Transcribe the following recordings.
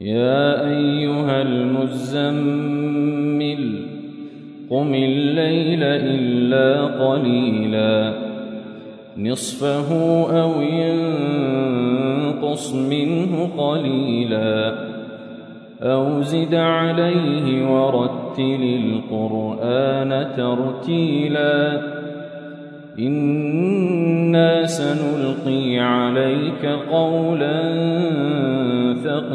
يا أيها المزمل قم الليل إلا قليلا. نصفه أو ينقص منه قليلا. أو زد عليه ورتل القرآن ترتيلا. إنا سنلقي عليك قولا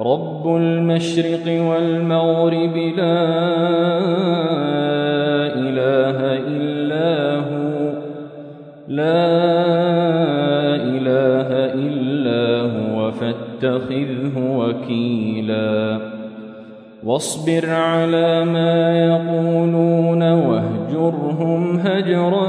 رب المشرق والمغرب لا إله إلا هو لا إله إلا هو فاتخذه وكيلا. واصبر على ما يقولون واهجرهم هجرا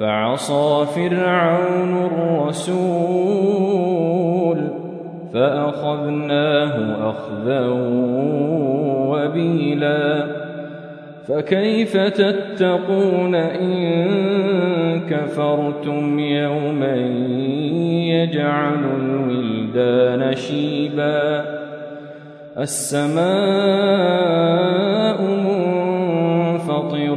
فعصى فرعون الرسول فأخذناه أخذا وبيلا فكيف تتقون إن كفرتم يوما يجعل الولدان شيبا السماء منفطر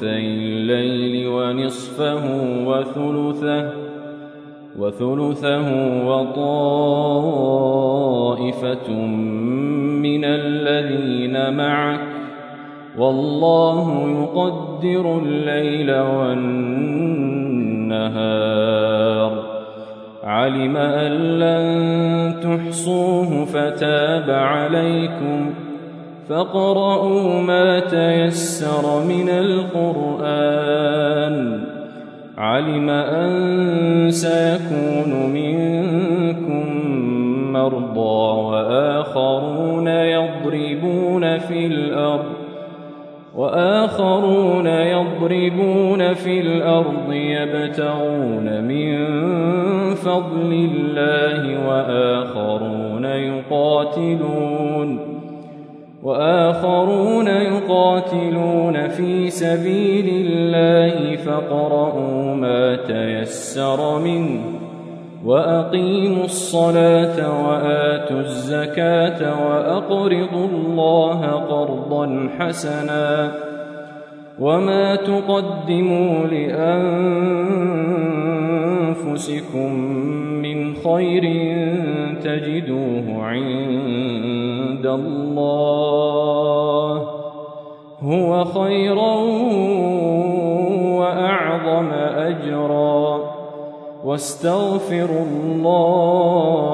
ثلثي الليل ونصفه وثلثه وثلثه وطائفة من الذين معك. والله يقدر الليل والنهار. علم أن لن تحصوه فتاب عليكم. فاقرؤوا ما تيسر من القرآن. علم أن سيكون منكم مرضى وآخرون يضربون في الأرض وآخرون يضربون في الأرض يبتغون من فضل الله وآخرون يقاتلون وآخرون يقاتلون في سبيل الله فاقرؤوا ما تيسر منه وأقيموا الصلاة وآتوا الزكاة وأقرضوا الله قرضا حسنا وما تقدموا لأنفسكم من خير تجدوه عند الله هو خيرا وأعظم أجرا. واستغفروا الله